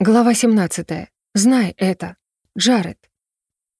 Глава 17. Знай это. Джаред.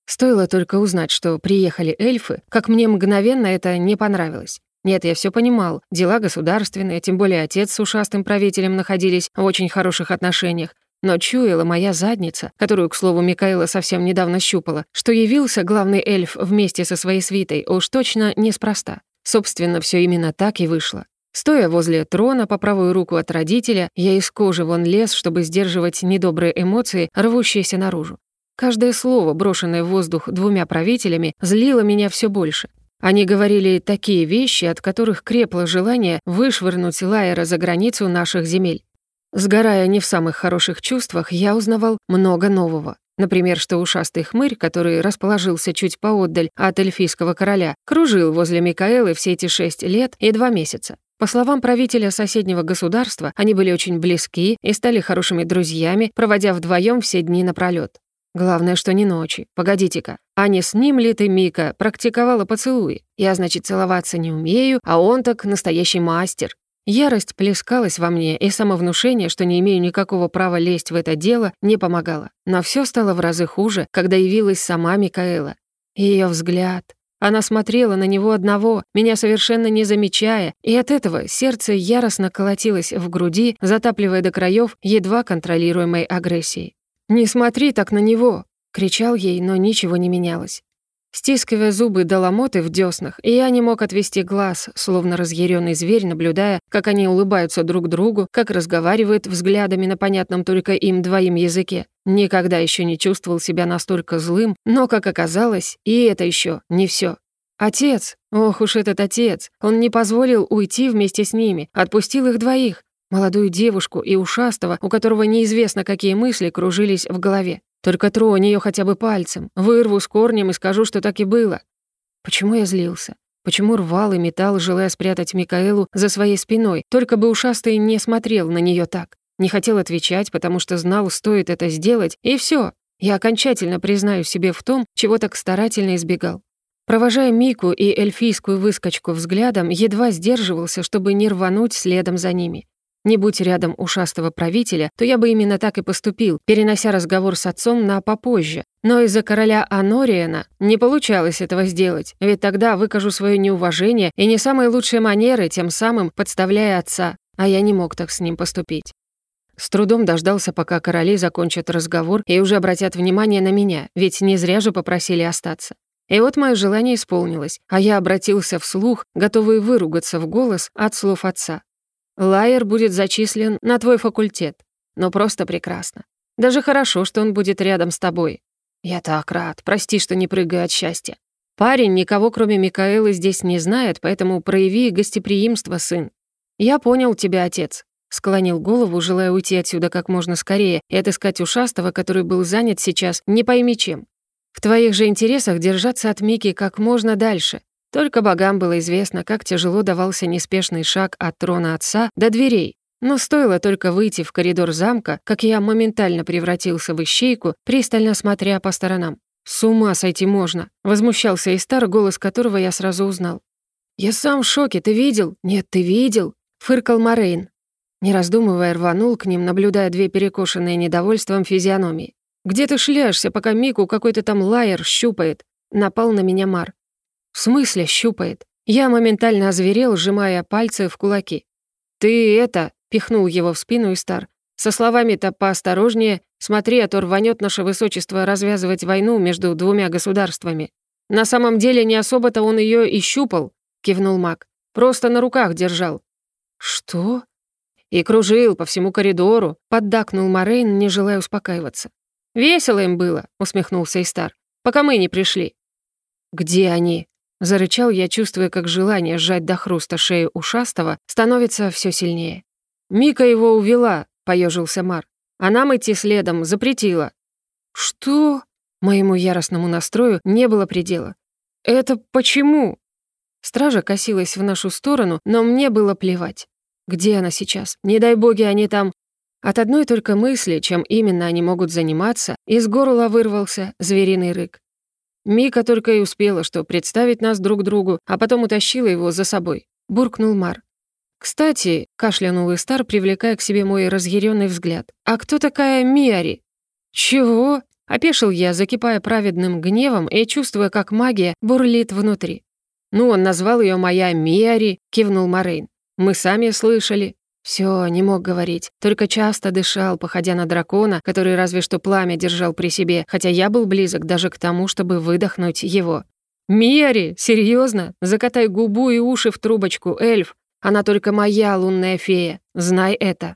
Стоило только узнать, что приехали эльфы, как мне мгновенно это не понравилось. Нет, я все понимал, дела государственные, тем более отец с ушастым правителем находились в очень хороших отношениях, но чуяла моя задница, которую, к слову, Микаэла совсем недавно щупала, что явился главный эльф вместе со своей свитой уж точно неспроста. Собственно, все именно так и вышло. Стоя возле трона по правую руку от родителя, я из кожи вон лез, чтобы сдерживать недобрые эмоции, рвущиеся наружу. Каждое слово, брошенное в воздух двумя правителями, злило меня все больше. Они говорили такие вещи, от которых крепло желание вышвырнуть Лайера за границу наших земель. Сгорая не в самых хороших чувствах, я узнавал много нового. Например, что ушастый хмырь, который расположился чуть поотдаль от эльфийского короля, кружил возле Микаэлы все эти шесть лет и два месяца. По словам правителя соседнего государства, они были очень близки и стали хорошими друзьями, проводя вдвоем все дни напролёт. Главное, что не ночи. Погодите-ка, а не с ним ли ты, Мика, практиковала поцелуи? Я, значит, целоваться не умею, а он так настоящий мастер. Ярость плескалась во мне, и самовнушение, что не имею никакого права лезть в это дело, не помогало. Но все стало в разы хуже, когда явилась сама Микаэла. Ее взгляд, она смотрела на него одного, меня совершенно не замечая, и от этого сердце яростно колотилось в груди, затапливая до краев едва контролируемой агрессией. «Не смотри так на него!» — кричал ей, но ничего не менялось. Стискивая зубы до ломоты в дёснах, я не мог отвести глаз, словно разъяренный зверь, наблюдая, как они улыбаются друг другу, как разговаривают взглядами на понятном только им двоим языке. Никогда еще не чувствовал себя настолько злым, но, как оказалось, и это еще не все. Отец, ох уж этот отец, он не позволил уйти вместе с ними, отпустил их двоих, молодую девушку и ушастого, у которого неизвестно какие мысли кружились в голове. Только тронь ее хотя бы пальцем, вырву с корнем и скажу, что так и было. Почему я злился? Почему рвал и метал, желая спрятать Микаэлу за своей спиной, только бы ушастый не смотрел на нее так? Не хотел отвечать, потому что знал, стоит это сделать, и все. Я окончательно признаю себе в том, чего так старательно избегал. Провожая Мику и эльфийскую выскочку взглядом, едва сдерживался, чтобы не рвануть следом за ними. Не будь рядом ушастого правителя, то я бы именно так и поступил, перенося разговор с отцом на попозже. Но из-за короля Анориена не получалось этого сделать, ведь тогда выкажу свое неуважение и не самые лучшие манеры, тем самым подставляя отца, а я не мог так с ним поступить. С трудом дождался, пока короли закончат разговор и уже обратят внимание на меня, ведь не зря же попросили остаться. И вот мое желание исполнилось, а я обратился вслух, готовый выругаться в голос от слов отца. Лайер будет зачислен на твой факультет. Но просто прекрасно. Даже хорошо, что он будет рядом с тобой. Я так рад. Прости, что не прыгаю от счастья. Парень никого, кроме Микаэлы, здесь не знает, поэтому прояви гостеприимство, сын. Я понял тебя, отец. Склонил голову, желая уйти отсюда как можно скорее и отыскать ушастого, который был занят сейчас не пойми чем. В твоих же интересах держаться от Мики как можно дальше. Только богам было известно, как тяжело давался неспешный шаг от трона отца до дверей. Но стоило только выйти в коридор замка, как я моментально превратился в ищейку, пристально смотря по сторонам. «С ума сойти можно!» — возмущался Истар, голос которого я сразу узнал. «Я сам в шоке, ты видел? Нет, ты видел?» — фыркал Морейн. Не раздумывая, рванул к ним, наблюдая две перекошенные недовольством физиономии. «Где ты шляешься, пока Мику какой-то там лайер щупает?» Напал на меня Мар. «В смысле щупает?» Я моментально озверел, сжимая пальцы в кулаки. «Ты это...» — пихнул его в спину Истар. «Со словами-то поосторожнее. Смотри, а то рванет наше высочество развязывать войну между двумя государствами. На самом деле не особо-то он ее и щупал», — кивнул маг. «Просто на руках держал». «Что?» «И кружил по всему коридору», — поддакнул Морейн, не желая успокаиваться. «Весело им было», — усмехнулся Истар, «пока мы не пришли». «Где они?» Зарычал я, чувствуя, как желание сжать до хруста шею ушастого становится все сильнее. «Мика его увела», — поежился Мар. «А нам идти следом запретила». «Что?» Моему яростному настрою не было предела. «Это почему?» Стража косилась в нашу сторону, но мне было плевать. Где она сейчас? Не дай боги, они там... От одной только мысли, чем именно они могут заниматься, из горла вырвался звериный рык. Мика только и успела, что представить нас друг другу, а потом утащила его за собой. Буркнул Мар. «Кстати», — кашлянул Истар, привлекая к себе мой разъяренный взгляд, «а кто такая Миари?» «Чего?» — опешил я, закипая праведным гневом и чувствуя, как магия бурлит внутри. «Ну, он назвал ее моя Миари», — кивнул Морейн. «Мы сами слышали». Все, не мог говорить, только часто дышал, походя на дракона, который разве что пламя держал при себе, хотя я был близок даже к тому, чтобы выдохнуть его. «Миари, серьезно? Закатай губу и уши в трубочку, эльф. Она только моя лунная фея, знай это».